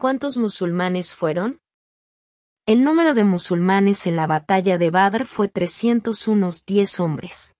¿Cuántos musulmanes fueron? El número de musulmanes en la batalla de Badr fue 301 diez hombres.